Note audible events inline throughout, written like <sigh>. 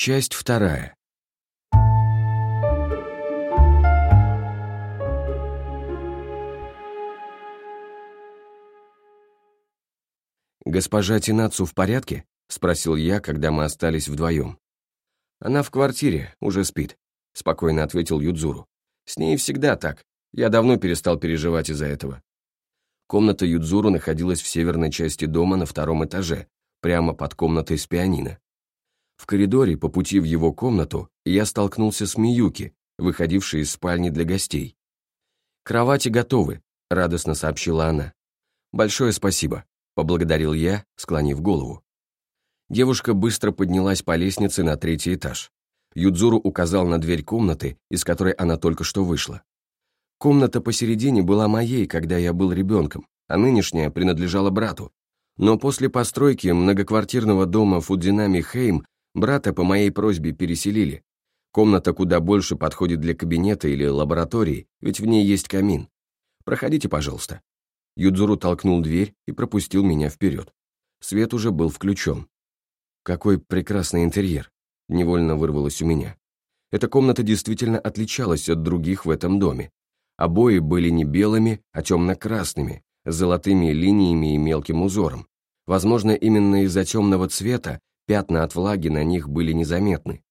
Часть вторая. «Госпожа Тинацу в порядке?» — спросил я, когда мы остались вдвоем. «Она в квартире, уже спит», — спокойно ответил Юдзуру. «С ней всегда так. Я давно перестал переживать из-за этого». Комната Юдзуру находилась в северной части дома на втором этаже, прямо под комнатой с пианино. В коридоре по пути в его комнату я столкнулся с Миюки, выходившей из спальни для гостей. «Кровати готовы», — радостно сообщила она. «Большое спасибо», — поблагодарил я, склонив голову. Девушка быстро поднялась по лестнице на третий этаж. Юдзуру указал на дверь комнаты, из которой она только что вышла. Комната посередине была моей, когда я был ребенком, а нынешняя принадлежала брату. Но после постройки многоквартирного дома Фудзинами Хейм брата по моей просьбе переселили. Комната куда больше подходит для кабинета или лаборатории, ведь в ней есть камин. Проходите, пожалуйста. Юдзуру толкнул дверь и пропустил меня вперед. Свет уже был включен. Какой прекрасный интерьер, невольно вырвалось у меня. Эта комната действительно отличалась от других в этом доме. Обои были не белыми, а темно-красными, с золотыми линиями и мелким узором. Возможно, именно из-за темного цвета пятна от влаги на них были незаметны.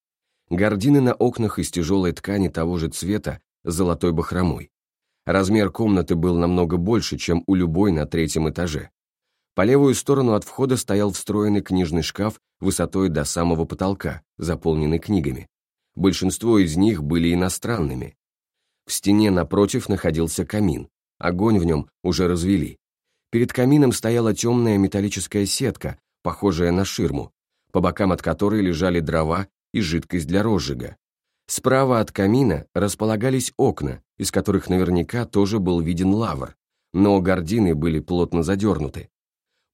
Гардины на окнах из тяжелой ткани того же цвета золотой бахромой. Размер комнаты был намного больше, чем у любой на третьем этаже. По левую сторону от входа стоял встроенный книжный шкаф высотой до самого потолка, заполненный книгами. Большинство из них были иностранными, в стене напротив находился камин. Огонь в нем уже развели. Перед камином стояла темная металлическая сетка, похожая на ширму, по бокам от которой лежали дрова и жидкость для розжига. Справа от камина располагались окна, из которых наверняка тоже был виден лавр, но гардины были плотно задернуты.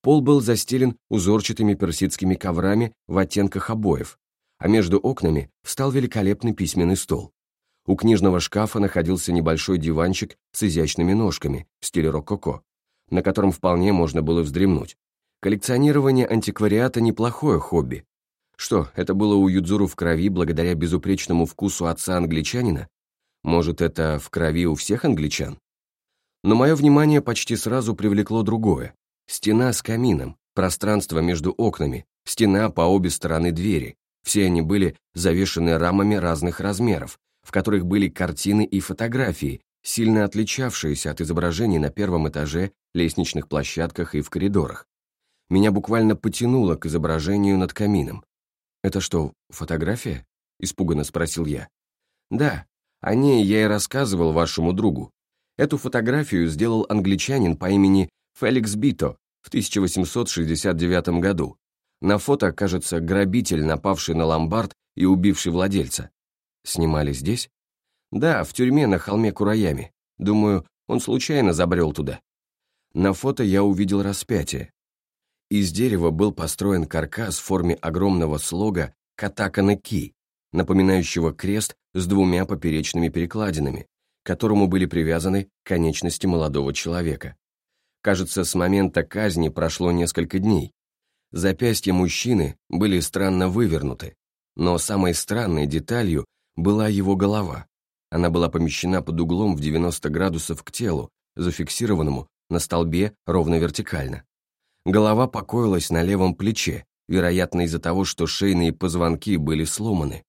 Пол был застелен узорчатыми персидскими коврами в оттенках обоев, а между окнами встал великолепный письменный стол. У книжного шкафа находился небольшой диванчик с изящными ножками в стиле рококо, на котором вполне можно было вздремнуть. Коллекционирование антиквариата – неплохое хобби. Что, это было у Юдзуру в крови благодаря безупречному вкусу отца-англичанина? Может, это в крови у всех англичан? Но мое внимание почти сразу привлекло другое. Стена с камином, пространство между окнами, стена по обе стороны двери. Все они были завешены рамами разных размеров, в которых были картины и фотографии, сильно отличавшиеся от изображений на первом этаже, лестничных площадках и в коридорах. Меня буквально потянуло к изображению над камином. «Это что, фотография?» — испуганно спросил я. «Да, о ней я и рассказывал вашему другу. Эту фотографию сделал англичанин по имени Феликс Бито в 1869 году. На фото, кажется, грабитель, напавший на ломбард и убивший владельца. Снимали здесь? Да, в тюрьме на холме Кураями. Думаю, он случайно забрел туда. На фото я увидел распятие. Из дерева был построен каркас в форме огромного слога катакана-ки, напоминающего крест с двумя поперечными перекладинами, к которому были привязаны конечности молодого человека. Кажется, с момента казни прошло несколько дней. Запястья мужчины были странно вывернуты, но самой странной деталью была его голова. Она была помещена под углом в 90 градусов к телу, зафиксированному на столбе ровно вертикально. Голова покоилась на левом плече, вероятно из-за того, что шейные позвонки были сломаны.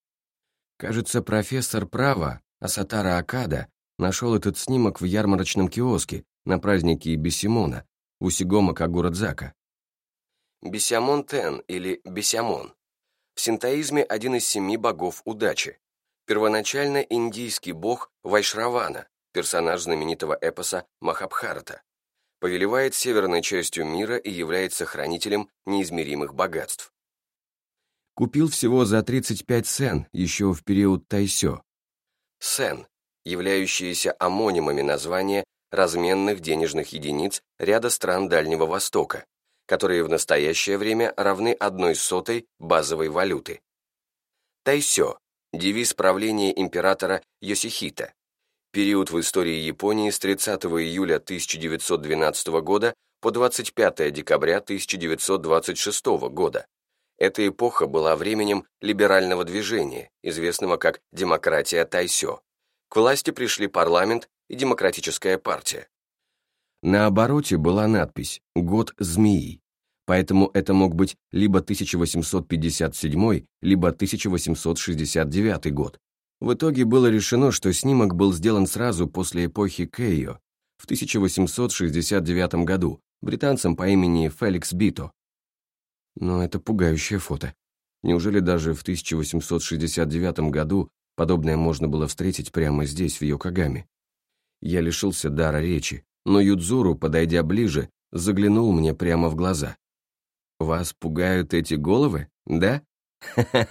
Кажется, профессор права, Асатара Акада, нашел этот снимок в ярмарочном киоске на празднике Бесимона, Усигома Кагурадзака. Бесямон Тен или Бесямон. В синтоизме один из семи богов удачи, первоначально индийский бог Вайшравана, персонаж знаменитого эпоса Махабхарата, повелевает северной частью мира и является хранителем неизмеримых богатств. Купил всего за 35 сен еще в период Тайсё. Сен, являющиеся амонимами названия разменных денежных единиц ряда стран Дальнего Востока, которые в настоящее время равны одной сотой базовой валюты. Тайсё девиз правления императора Йосихита. Период в истории Японии с 30 июля 1912 года по 25 декабря 1926 года. Эта эпоха была временем либерального движения, известного как «демократия Тайсё». К власти пришли парламент и демократическая партия. На обороте была надпись «Год змеи», поэтому это мог быть либо 1857, либо 1869 год. В итоге было решено, что снимок был сделан сразу после эпохи Кейо, в 1869 году, британцем по имени Феликс Бито. Но это пугающее фото. Неужели даже в 1869 году подобное можно было встретить прямо здесь, в Йокогаме? Я лишился дара речи, но Юдзуру, подойдя ближе, заглянул мне прямо в глаза. «Вас пугают эти головы, да? <laughs>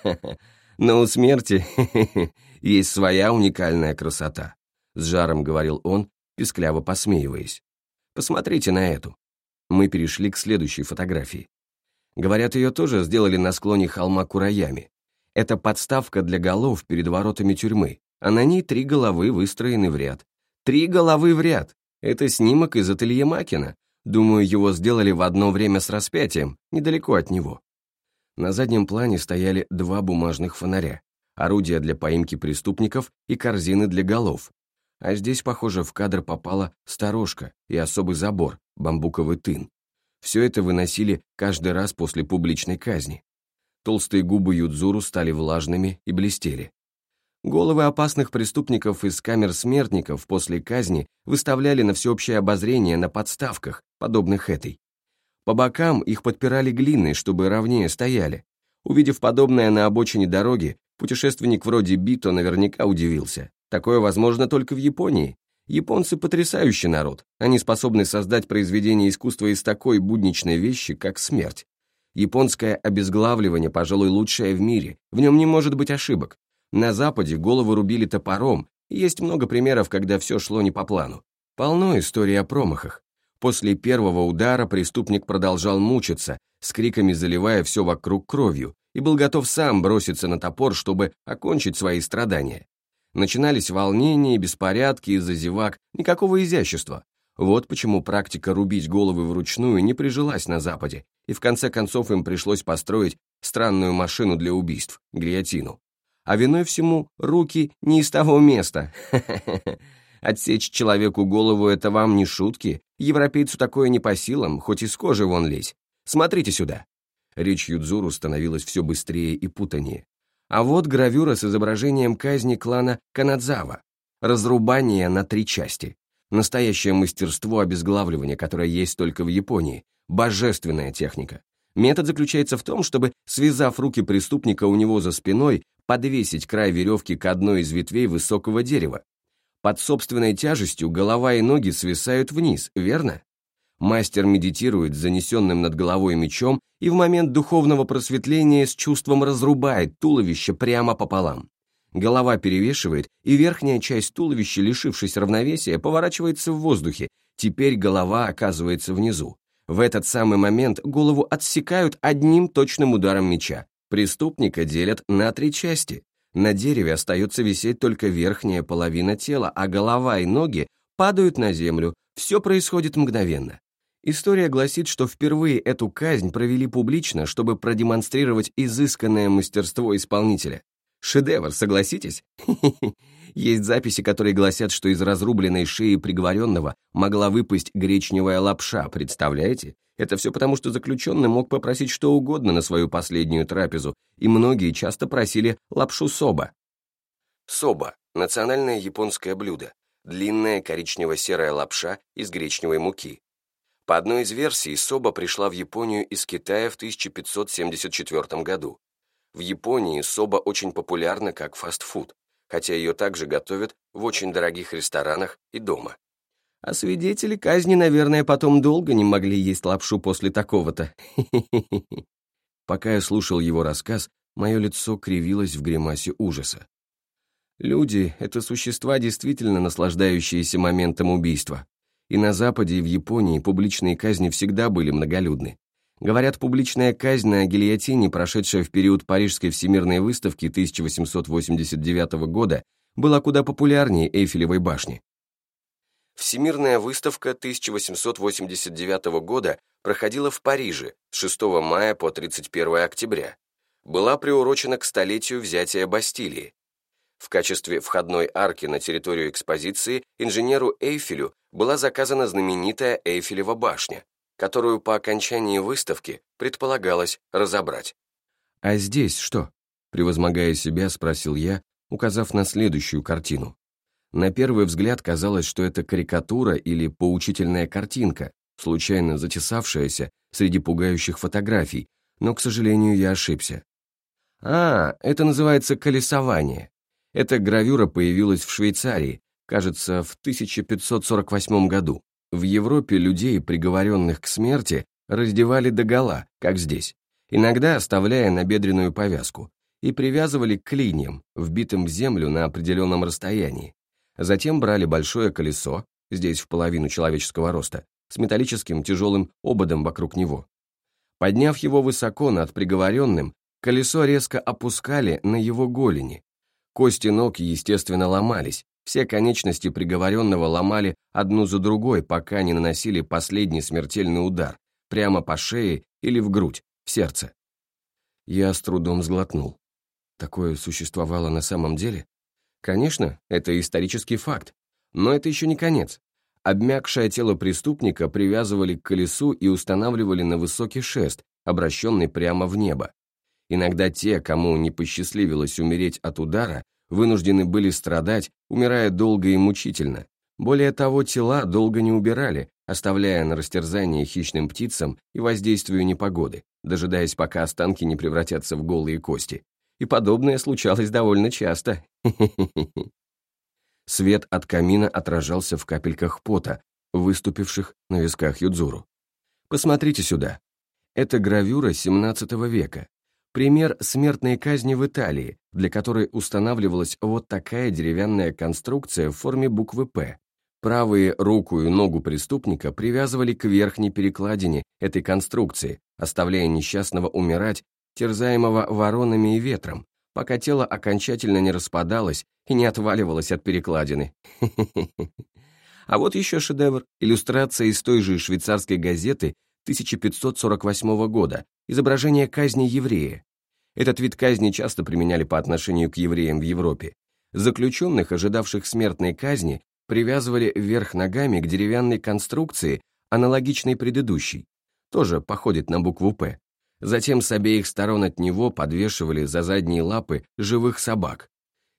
Но у смерти <laughs> есть своя уникальная красота», с жаром говорил он, пискляво посмеиваясь. «Посмотрите на эту». Мы перешли к следующей фотографии. Говорят, ее тоже сделали на склоне холма Кураями. Это подставка для голов перед воротами тюрьмы, а на ней три головы выстроены в ряд. Три головы в ряд! Это снимок из ателье Макина. Думаю, его сделали в одно время с распятием, недалеко от него. На заднем плане стояли два бумажных фонаря, орудия для поимки преступников и корзины для голов. А здесь, похоже, в кадр попала сторожка и особый забор, бамбуковый тын. Все это выносили каждый раз после публичной казни. Толстые губы Юдзуру стали влажными и блестели. Головы опасных преступников из камер смертников после казни выставляли на всеобщее обозрение на подставках, подобных этой. По бокам их подпирали глиной, чтобы ровнее стояли. Увидев подобное на обочине дороги, путешественник вроде Бито наверняка удивился. Такое возможно только в Японии. Японцы потрясающий народ. Они способны создать произведение искусства из такой будничной вещи, как смерть. Японское обезглавливание, пожалуй, лучшее в мире. В нем не может быть ошибок. На Западе голову рубили топором, есть много примеров, когда все шло не по плану. Полно историй о промахах. После первого удара преступник продолжал мучиться, с криками заливая все вокруг кровью, и был готов сам броситься на топор, чтобы окончить свои страдания. Начинались волнения, беспорядки из-за зевак, никакого изящества. Вот почему практика рубить головы вручную не прижилась на Западе, и в конце концов им пришлось построить странную машину для убийств, гильотину. А виной всему руки не из того места. <laughs> Отсечь человеку голову — это вам не шутки. Европейцу такое не по силам, хоть из кожи вон лезь. Смотрите сюда. Речь Юдзуру становилась все быстрее и путанее. А вот гравюра с изображением казни клана Канадзава. Разрубание на три части. Настоящее мастерство обезглавливания, которое есть только в Японии. Божественная техника. Метод заключается в том, чтобы, связав руки преступника у него за спиной, подвесить край веревки к одной из ветвей высокого дерева. Под собственной тяжестью голова и ноги свисают вниз, верно? Мастер медитирует с занесенным над головой мечом и в момент духовного просветления с чувством разрубает туловище прямо пополам. Голова перевешивает, и верхняя часть туловища, лишившись равновесия, поворачивается в воздухе. Теперь голова оказывается внизу. В этот самый момент голову отсекают одним точным ударом меча. Преступника делят на три части. На дереве остается висеть только верхняя половина тела, а голова и ноги падают на землю. Все происходит мгновенно. История гласит, что впервые эту казнь провели публично, чтобы продемонстрировать изысканное мастерство исполнителя. Шедевр, согласитесь? <laughs> Есть записи, которые гласят, что из разрубленной шеи приговоренного могла выпасть гречневая лапша, представляете? Это все потому, что заключенный мог попросить что угодно на свою последнюю трапезу, и многие часто просили лапшу соба. Соба – национальное японское блюдо. Длинная коричнево-серая лапша из гречневой муки. По одной из версий, соба пришла в Японию из Китая в 1574 году. В Японии соба очень популярна как фастфуд, хотя ее также готовят в очень дорогих ресторанах и дома. А свидетели казни, наверное, потом долго не могли есть лапшу после такого-то. <laughs> Пока я слушал его рассказ, мое лицо кривилось в гримасе ужаса. Люди — это существа, действительно наслаждающиеся моментом убийства. И на Западе, и в Японии публичные казни всегда были многолюдны. Говорят, публичная казнь на гильотине, прошедшая в период Парижской всемирной выставки 1889 года, была куда популярнее Эйфелевой башни. Всемирная выставка 1889 года проходила в Париже с 6 мая по 31 октября. была приурочена к столетию взятия Бастилии. В качестве входной арки на территорию экспозиции инженеру Эйфелю была заказана знаменитая Эйфелева башня, которую по окончании выставки предполагалось разобрать. «А здесь что?» — превозмогая себя, спросил я, указав на следующую картину. На первый взгляд казалось, что это карикатура или поучительная картинка, случайно затесавшаяся среди пугающих фотографий, но, к сожалению, я ошибся. А, это называется колесование. Эта гравюра появилась в Швейцарии, кажется, в 1548 году. В Европе людей, приговоренных к смерти, раздевали догола, как здесь, иногда оставляя набедренную повязку, и привязывали к клиньям, вбитым в землю на определенном расстоянии. Затем брали большое колесо, здесь в половину человеческого роста, с металлическим тяжелым ободом вокруг него. Подняв его высоко над приговоренным, колесо резко опускали на его голени. Кости ног, естественно, ломались, все конечности приговоренного ломали одну за другой, пока не наносили последний смертельный удар, прямо по шее или в грудь, в сердце. Я с трудом сглотнул. Такое существовало на самом деле? Конечно, это исторический факт. Но это еще не конец. Обмякшее тело преступника привязывали к колесу и устанавливали на высокий шест, обращенный прямо в небо. Иногда те, кому не посчастливилось умереть от удара, вынуждены были страдать, умирая долго и мучительно. Более того, тела долго не убирали, оставляя на растерзание хищным птицам и воздействию непогоды, дожидаясь, пока останки не превратятся в голые кости. И подобное случалось довольно часто. <laughs> Свет от камина отражался в капельках пота, выступивших на висках Юдзуру. Посмотрите сюда. Это гравюра 17 века. Пример смертной казни в Италии, для которой устанавливалась вот такая деревянная конструкция в форме буквы «П». Правые руку и ногу преступника привязывали к верхней перекладине этой конструкции, оставляя несчастного умирать, терзаемого воронами и ветром, пока тело окончательно не распадалось и не отваливалось от перекладины. <laughs> А вот еще шедевр, иллюстрация из той же швейцарской газеты 1548 года, изображение казни еврея. Этот вид казни часто применяли по отношению к евреям в Европе. Заключенных, ожидавших смертной казни, привязывали вверх ногами к деревянной конструкции, аналогичной предыдущей. Тоже походит на букву «П». Затем с обеих сторон от него подвешивали за задние лапы живых собак.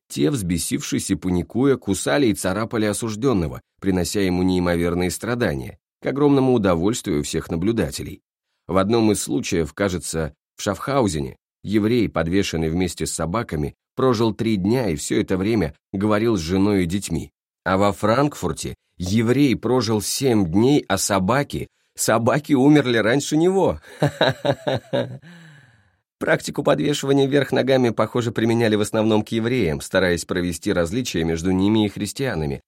Те, взбесившись и паникуя, кусали и царапали осужденного, принося ему неимоверные страдания, к огромному удовольствию всех наблюдателей. В одном из случаев, кажется, в Шафхаузене, еврей, подвешенный вместе с собаками, прожил три дня и все это время говорил с женой и детьми. А во Франкфурте еврей прожил семь дней, а собаки Собаки умерли раньше него. <laughs> Практику подвешивания вверх ногами, похоже, применяли в основном к евреям, стараясь провести различия между ними и христианами.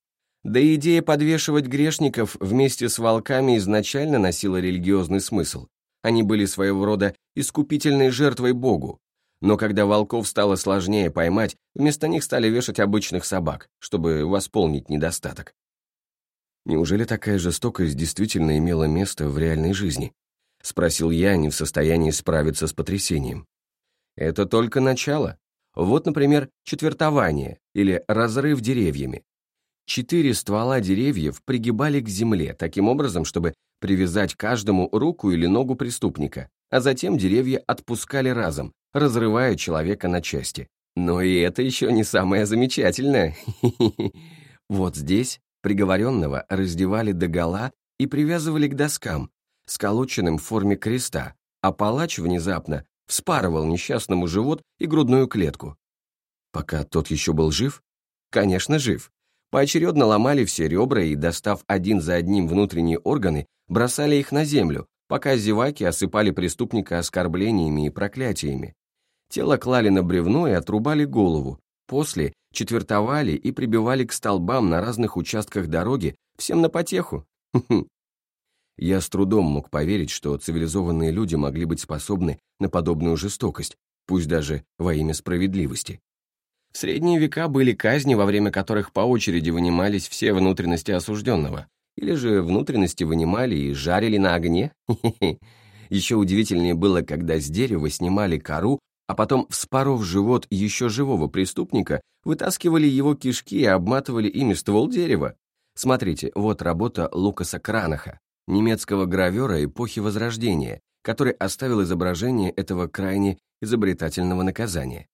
Да и идея подвешивать грешников вместе с волками изначально носила религиозный смысл. Они были своего рода искупительной жертвой Богу. Но когда волков стало сложнее поймать, вместо них стали вешать обычных собак, чтобы восполнить недостаток. Неужели такая жестокость действительно имела место в реальной жизни? Спросил я, не в состоянии справиться с потрясением. Это только начало. Вот, например, четвертование или разрыв деревьями. Четыре ствола деревьев пригибали к земле таким образом, чтобы привязать каждому руку или ногу преступника, а затем деревья отпускали разом, разрывая человека на части. Но и это еще не самое замечательное. <laughs> Вот здесь Приговоренного раздевали догола и привязывали к доскам, сколоченным в форме креста, а палач внезапно вспарывал несчастному живот и грудную клетку. Пока тот еще был жив? Конечно, жив. Поочередно ломали все ребра и, достав один за одним внутренние органы, бросали их на землю, пока зеваки осыпали преступника оскорблениями и проклятиями. Тело клали на бревно и отрубали голову, После четвертовали и прибивали к столбам на разных участках дороги, всем на потеху. Я с трудом мог поверить, что цивилизованные люди могли быть способны на подобную жестокость, пусть даже во имя справедливости. Средние века были казни, во время которых по очереди вынимались все внутренности осужденного, или же внутренности вынимали и жарили на огне. Еще удивительнее было, когда с дерева снимали кору, а потом, вспоров живот еще живого преступника, вытаскивали его кишки и обматывали ими ствол дерева. Смотрите, вот работа Лукаса Кранаха, немецкого гравера эпохи Возрождения, который оставил изображение этого крайне изобретательного наказания.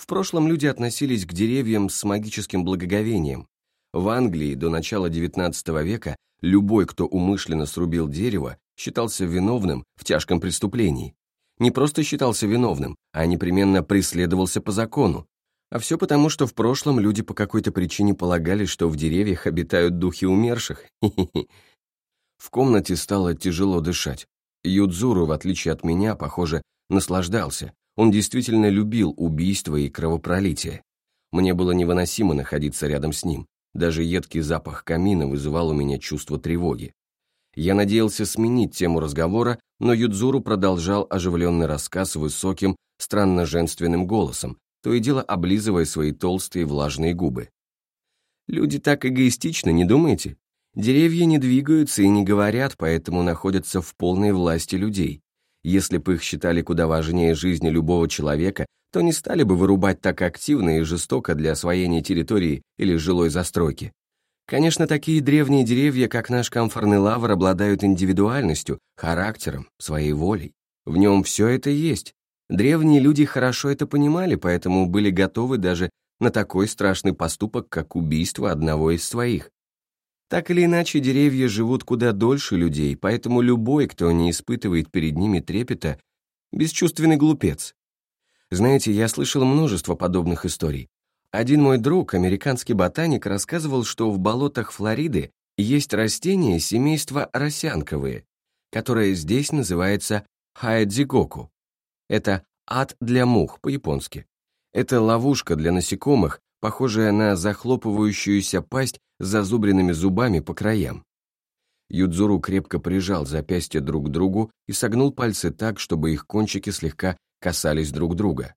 В прошлом люди относились к деревьям с магическим благоговением. В Англии до начала XIX века любой, кто умышленно срубил дерево, считался виновным в тяжком преступлении. Не просто считался виновным, а непременно преследовался по закону. А все потому, что в прошлом люди по какой-то причине полагали, что в деревьях обитают духи умерших. В комнате стало тяжело дышать. Юдзуру, в отличие от меня, похоже, наслаждался. Он действительно любил убийство и кровопролитие. Мне было невыносимо находиться рядом с ним. Даже едкий запах камина вызывал у меня чувство тревоги. Я надеялся сменить тему разговора, но Юдзуру продолжал оживленный рассказ высоким, странно женственным голосом, то и дело облизывая свои толстые влажные губы. «Люди так эгоистичны, не думаете? Деревья не двигаются и не говорят, поэтому находятся в полной власти людей. Если бы их считали куда важнее жизни любого человека, то не стали бы вырубать так активно и жестоко для освоения территории или жилой застройки. Конечно, такие древние деревья, как наш камфорный лавр, обладают индивидуальностью, характером, своей волей. В нем все это есть. Древние люди хорошо это понимали, поэтому были готовы даже на такой страшный поступок, как убийство одного из своих. Так или иначе, деревья живут куда дольше людей, поэтому любой, кто не испытывает перед ними трепета, бесчувственный глупец. Знаете, я слышал множество подобных историй. Один мой друг, американский ботаник, рассказывал, что в болотах Флориды есть растение семейства росянковые, которое здесь называется хаэдзигоку. Это ад для мух по-японски. Это ловушка для насекомых, похожая на захлопывающуюся пасть с зазубренными зубами по краям. Юдзуру крепко прижал запястья друг к другу и согнул пальцы так, чтобы их кончики слегка касались друг друга.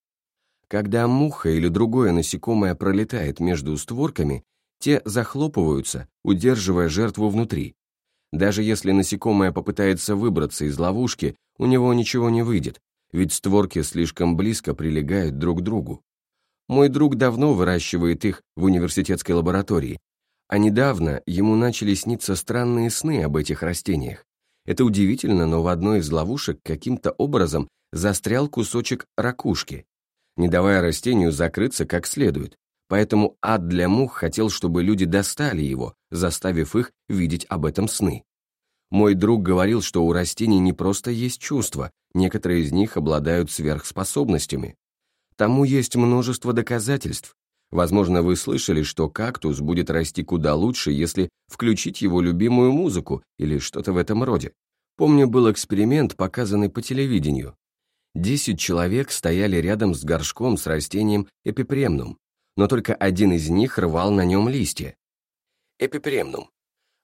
Когда муха или другое насекомое пролетает между створками, те захлопываются, удерживая жертву внутри. Даже если насекомое попытается выбраться из ловушки, у него ничего не выйдет, ведь створки слишком близко прилегают друг к другу. Мой друг давно выращивает их в университетской лаборатории, а недавно ему начали сниться странные сны об этих растениях. Это удивительно, но в одной из ловушек каким-то образом застрял кусочек ракушки, не давая растению закрыться как следует. Поэтому ад для мух хотел, чтобы люди достали его, заставив их видеть об этом сны. Мой друг говорил, что у растений не просто есть чувства, некоторые из них обладают сверхспособностями. Тому есть множество доказательств. Возможно, вы слышали, что кактус будет расти куда лучше, если включить его любимую музыку или что-то в этом роде. Помню, был эксперимент, показанный по телевидению. Десять человек стояли рядом с горшком с растением эпипремнум, но только один из них рвал на нем листья. Эпипремнум.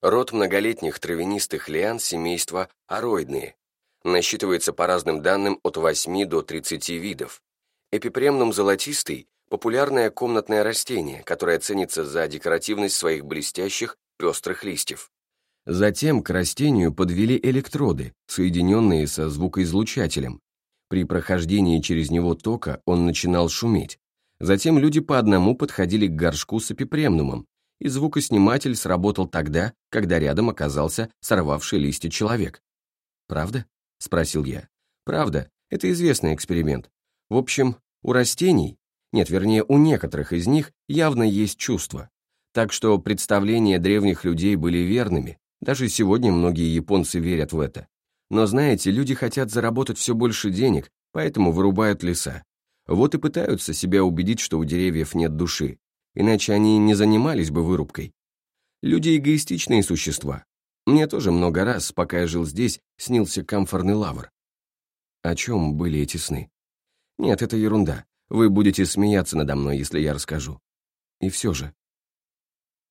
Род многолетних травянистых лиан семейства ароидные. Насчитывается по разным данным от 8 до 30 видов. Эпипремнум золотистый – популярное комнатное растение, которое ценится за декоративность своих блестящих, пестрых листьев. Затем к растению подвели электроды, соединенные со звукоизлучателем. При прохождении через него тока он начинал шуметь. Затем люди по одному подходили к горшку с эпипремнумом, и звукосниматель сработал тогда, когда рядом оказался сорвавший листья человек. «Правда?» — спросил я. «Правда. Это известный эксперимент. В общем, у растений, нет, вернее, у некоторых из них явно есть чувства. Так что представления древних людей были верными. Даже сегодня многие японцы верят в это. Но знаете, люди хотят заработать все больше денег, поэтому вырубают леса. Вот и пытаются себя убедить, что у деревьев нет души. Иначе они не занимались бы вырубкой. Люди эгоистичные существа. Мне тоже много раз, пока я жил здесь, снился камфорный лавр. О чем были эти сны? Нет, это ерунда. Вы будете смеяться надо мной, если я расскажу. И все же.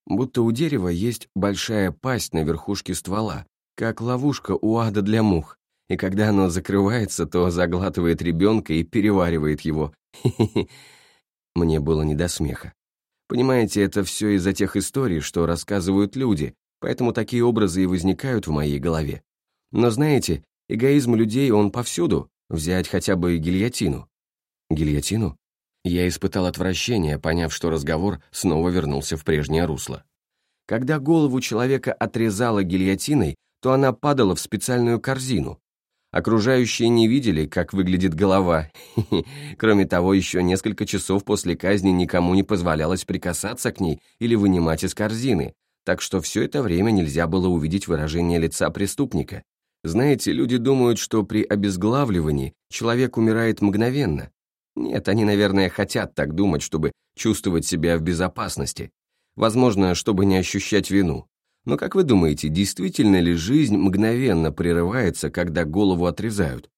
Будто у дерева есть большая пасть на верхушке ствола, как ловушка у ада для мух, и когда оно закрывается, то заглатывает ребенка и переваривает его. Мне было не до смеха. Понимаете, это все из-за тех историй, что рассказывают люди, поэтому такие образы и возникают в моей голове. Но знаете, эгоизм людей, он повсюду, взять хотя бы гильотину. Гильотину? Я испытал отвращение, поняв, что разговор снова вернулся в прежнее русло. Когда голову человека отрезала гильотиной, то она падала в специальную корзину. Окружающие не видели, как выглядит голова. <laughs> Кроме того, еще несколько часов после казни никому не позволялось прикасаться к ней или вынимать из корзины, так что все это время нельзя было увидеть выражение лица преступника. Знаете, люди думают, что при обезглавливании человек умирает мгновенно. Нет, они, наверное, хотят так думать, чтобы чувствовать себя в безопасности. Возможно, чтобы не ощущать вину. Но как вы думаете, действительно ли жизнь мгновенно прерывается, когда голову отрезают?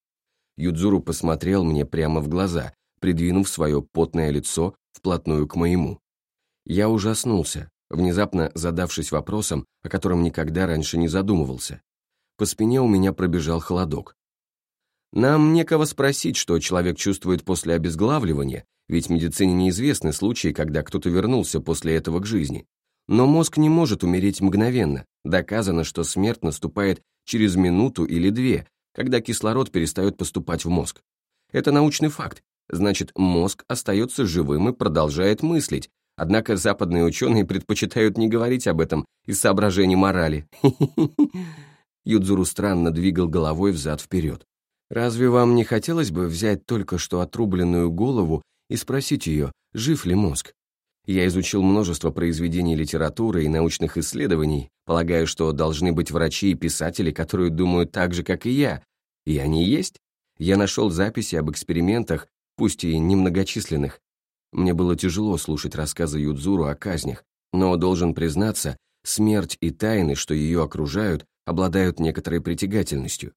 Юдзуру посмотрел мне прямо в глаза, придвинув свое потное лицо вплотную к моему. Я ужаснулся, внезапно задавшись вопросом, о котором никогда раньше не задумывался. По спине у меня пробежал холодок. Нам некого спросить, что человек чувствует после обезглавливания, ведь в медицине неизвестны случаи, когда кто-то вернулся после этого к жизни. Но мозг не может умереть мгновенно. Доказано, что смерть наступает через минуту или две, когда кислород перестает поступать в мозг. Это научный факт. Значит, мозг остается живым и продолжает мыслить. Однако западные ученые предпочитают не говорить об этом из соображений морали. <laughs> Юдзуру странно двигал головой взад-вперед. «Разве вам не хотелось бы взять только что отрубленную голову и спросить ее, жив ли мозг? Я изучил множество произведений литературы и научных исследований, полагаю, что должны быть врачи и писатели, которые думают так же, как и я. И они есть. Я нашел записи об экспериментах, пусть и немногочисленных. Мне было тяжело слушать рассказы Юдзуру о казнях, но, должен признаться, смерть и тайны, что ее окружают, обладают некоторой притягательностью.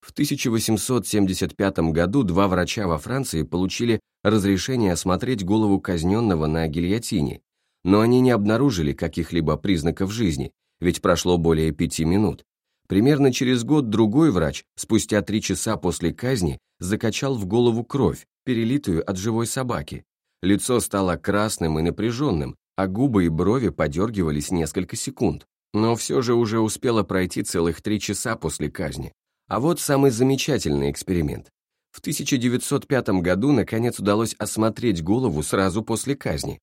В 1875 году два врача во Франции получили разрешение осмотреть голову казненного на гильотине, но они не обнаружили каких-либо признаков жизни, ведь прошло более пяти минут. Примерно через год другой врач, спустя три часа после казни, закачал в голову кровь, перелитую от живой собаки. Лицо стало красным и напряженным, а губы и брови подергивались несколько секунд. Но все же уже успело пройти целых три часа после казни. А вот самый замечательный эксперимент. В 1905 году наконец удалось осмотреть голову сразу после казни.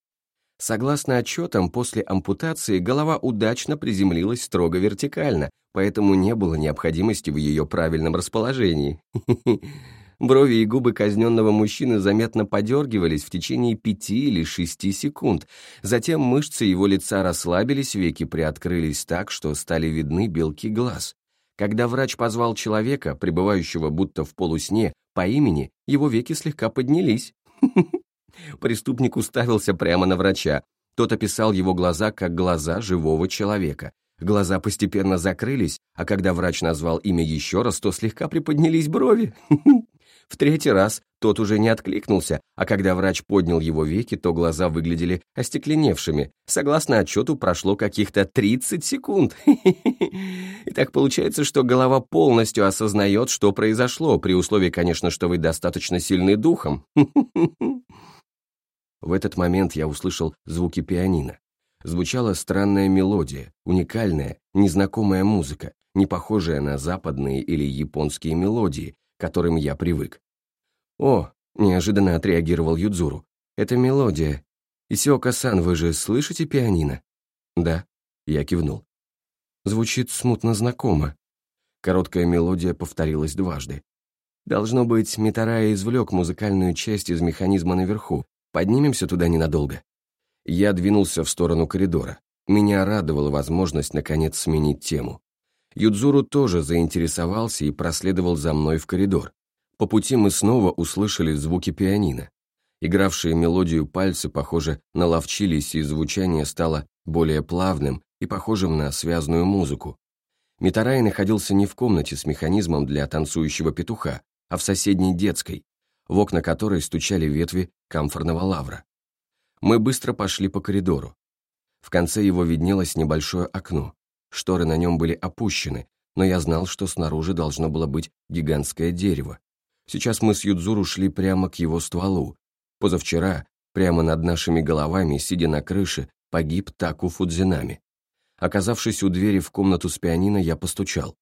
Согласно отчетам, после ампутации голова удачно приземлилась строго вертикально, поэтому не было необходимости в ее правильном расположении. <laughs> Брови и губы казненного мужчины заметно подергивались в течение пяти или шести секунд. Затем мышцы его лица расслабились, веки приоткрылись так, что стали видны белки глаз. Когда врач позвал человека, пребывающего будто в полусне, по имени, его веки слегка поднялись. <laughs> Преступник уставился прямо на врача. Тот описал его глаза как глаза живого человека. Глаза постепенно закрылись, а когда врач назвал имя еще раз, то слегка приподнялись брови. <laughs> В третий раз тот уже не откликнулся, а когда врач поднял его веки, то глаза выглядели остекленевшими. Согласно отчету, прошло каких-то 30 секунд. <laughs> И так получается, что голова полностью осознает, что произошло, при условии, конечно, что вы достаточно сильны духом. <laughs> В этот момент я услышал звуки пианино. Звучала странная мелодия, уникальная, незнакомая музыка, не похожая на западные или японские мелодии, которым я привык. «О!» — неожиданно отреагировал Юдзуру. «Это мелодия. Исиока-сан, вы же слышите пианино?» «Да», — я кивнул. «Звучит смутно знакомо». Короткая мелодия повторилась дважды. Должно быть, Митарая извлек музыкальную часть из механизма наверху. Поднимемся туда ненадолго. Я двинулся в сторону коридора. Меня радовала возможность, наконец, сменить тему. Юдзуру тоже заинтересовался и проследовал за мной в коридор. По пути мы снова услышали звуки пианино. Игравшие мелодию пальцы, похоже, наловчились, и звучание стало более плавным и похожим на связную музыку. Митарай находился не в комнате с механизмом для танцующего петуха, а в соседней детской, в окна которой стучали ветви камфорного лавра. Мы быстро пошли по коридору. В конце его виднелось небольшое окно. Шторы на нем были опущены, но я знал, что снаружи должно было быть гигантское дерево. Сейчас мы с Юдзуру шли прямо к его стволу. Позавчера, прямо над нашими головами, сидя на крыше, погиб Таку Фудзинами. Оказавшись у двери в комнату с пианино, я постучал.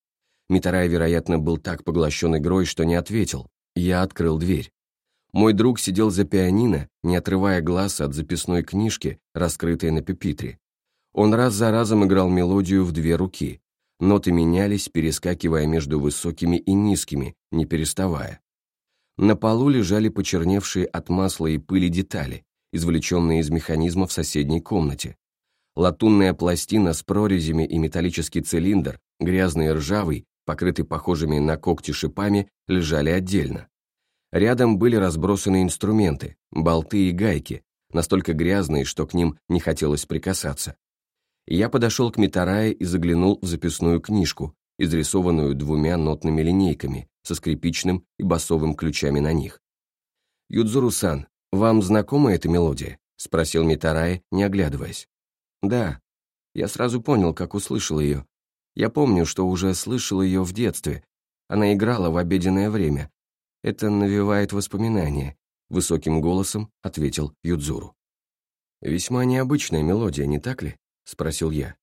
Митарай, вероятно, был так поглощен игрой, что не ответил. Я открыл дверь. Мой друг сидел за пианино, не отрывая глаз от записной книжки, раскрытой на пепитре. Он раз за разом играл мелодию в две руки. Ноты менялись, перескакивая между высокими и низкими, не переставая. На полу лежали почерневшие от масла и пыли детали, извлеченные из механизма в соседней комнате. Латунная пластина с прорезями и металлический цилиндр, грязный и ржавый, покрытый похожими на когти шипами, лежали отдельно. Рядом были разбросаны инструменты, болты и гайки, настолько грязные, что к ним не хотелось прикасаться. Я подошел к Митарае и заглянул в записную книжку, изрисованную двумя нотными линейками со скрипичным и басовым ключами на них. «Юдзуру-сан, вам знакома эта мелодия?» — спросил Митарае, не оглядываясь. «Да». Я сразу понял, как услышал ее. Я помню, что уже слышал ее в детстве. Она играла в обеденное время. Это навевает воспоминания. Высоким голосом ответил Юдзуру. «Весьма необычная мелодия, не так ли?» — спросил я.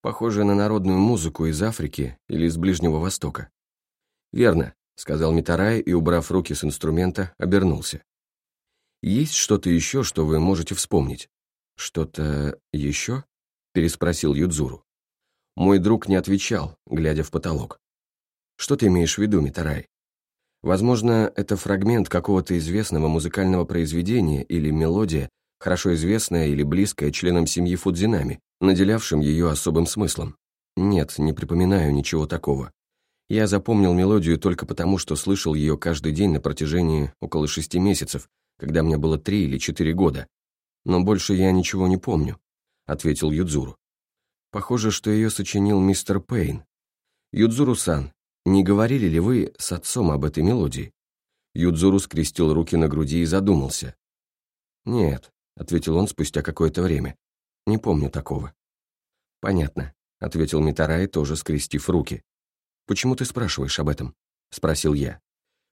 «Похоже на народную музыку из Африки или из Ближнего Востока». «Верно», — сказал Митарай и, убрав руки с инструмента, обернулся. «Есть что-то еще, что вы можете вспомнить?» «Что-то еще?» — переспросил Юдзуру. Мой друг не отвечал, глядя в потолок. «Что ты имеешь в виду, Митарай?» Возможно, это фрагмент какого-то известного музыкального произведения или мелодия, хорошо известная или близкая членам семьи Фудзинами, наделявшим ее особым смыслом. Нет, не припоминаю ничего такого. Я запомнил мелодию только потому, что слышал ее каждый день на протяжении около шести месяцев, когда мне было три или четыре года. Но больше я ничего не помню, ответил Юдзуру. Похоже, что ее сочинил мистер Пейн. Юдзуру-сан, не говорили ли вы с отцом об этой мелодии? Юдзуру скрестил руки на груди и задумался. Нет, — ответил он спустя какое-то время. «Не помню такого». «Понятно», — ответил Митарай, тоже скрестив руки. «Почему ты спрашиваешь об этом?» — спросил я.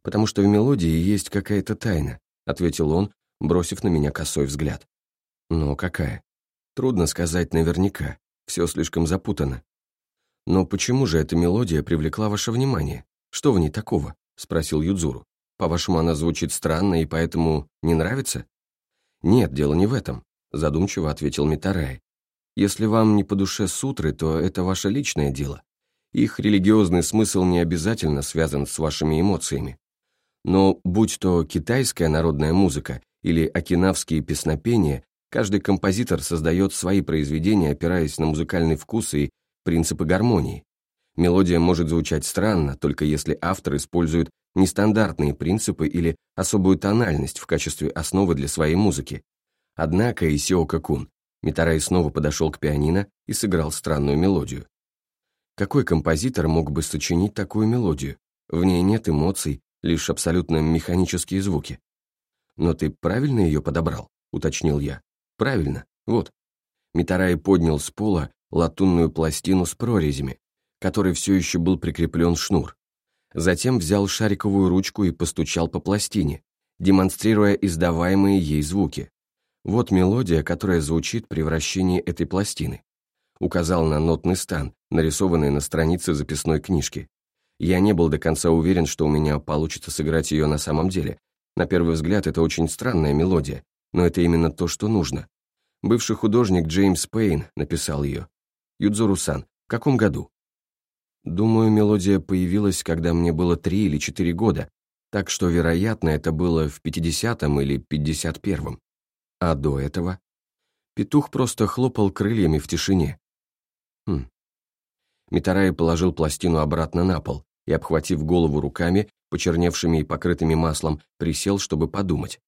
«Потому что в мелодии есть какая-то тайна», — ответил он, бросив на меня косой взгляд. «Но какая?» «Трудно сказать наверняка, все слишком запутано». «Но почему же эта мелодия привлекла ваше внимание? Что в ней такого?» — спросил Юдзуру. «По-вашему, она звучит странно и поэтому не нравится?» «Нет, дело не в этом», — задумчиво ответил Митарай. «Если вам не по душе сутры, то это ваше личное дело. Их религиозный смысл не обязательно связан с вашими эмоциями. Но будь то китайская народная музыка или окинавские песнопения, каждый композитор создает свои произведения, опираясь на музыкальный вкус и принципы гармонии. Мелодия может звучать странно, только если автор использует нестандартные принципы или особую тональность в качестве основы для своей музыки. Однако Исио Кун, Митарай снова подошел к пианино и сыграл странную мелодию. Какой композитор мог бы сочинить такую мелодию? В ней нет эмоций, лишь абсолютно механические звуки. «Но ты правильно ее подобрал?» — уточнил я. «Правильно, вот». Митарай поднял с пола латунную пластину с прорезями, которой все еще был прикреплен шнур. Затем взял шариковую ручку и постучал по пластине, демонстрируя издаваемые ей звуки. Вот мелодия, которая звучит при вращении этой пластины. Указал на нотный стан, нарисованный на странице записной книжки. Я не был до конца уверен, что у меня получится сыграть ее на самом деле. На первый взгляд, это очень странная мелодия, но это именно то, что нужно. Бывший художник Джеймс Пейн написал ее. Юдзуру-сан, в каком году? Думаю, мелодия появилась, когда мне было три или четыре года, так что, вероятно, это было в 50-м или 51-м. А до этого? Петух просто хлопал крыльями в тишине. Хм. Митарай положил пластину обратно на пол и, обхватив голову руками, почерневшими и покрытыми маслом, присел, чтобы подумать.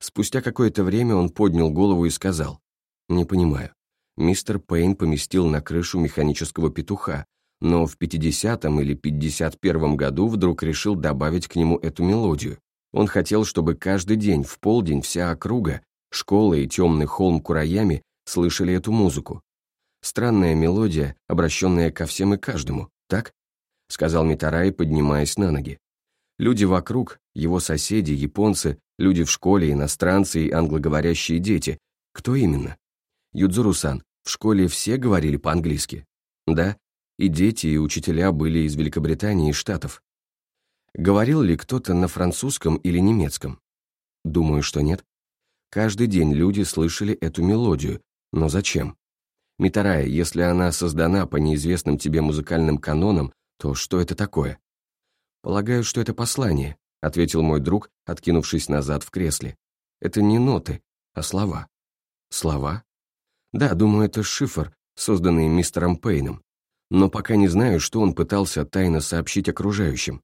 Спустя какое-то время он поднял голову и сказал, «Не понимаю. Мистер Пейн поместил на крышу механического петуха, но в 50-м или 51-м году вдруг решил добавить к нему эту мелодию. Он хотел, чтобы каждый день в полдень вся округа, школа и темный холм Кураями слышали эту музыку. Странная мелодия, обращенная ко всем и каждому, так? Сказал Митарай, поднимаясь на ноги. Люди вокруг, его соседи, японцы, люди в школе, иностранцы и англоговорящие дети. Кто именно? Юдзуру-сан, в школе все говорили по-английски? Да, и дети, и учителя были из Великобритании и Штатов. Говорил ли кто-то на французском или немецком? Думаю, что нет. Каждый день люди слышали эту мелодию, но зачем? Митарая, если она создана по неизвестным тебе музыкальным канонам, то что это такое? Полагаю, что это послание, ответил мой друг, откинувшись назад в кресле. Это не ноты, а слова. Слова? Да, думаю, это шифр, созданный мистером Пейном. Но пока не знаю, что он пытался тайно сообщить окружающим.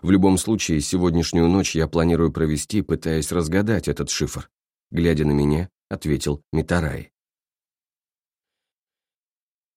В любом случае, сегодняшнюю ночь я планирую провести, пытаясь разгадать этот шифр. Глядя на меня, ответил Митарай.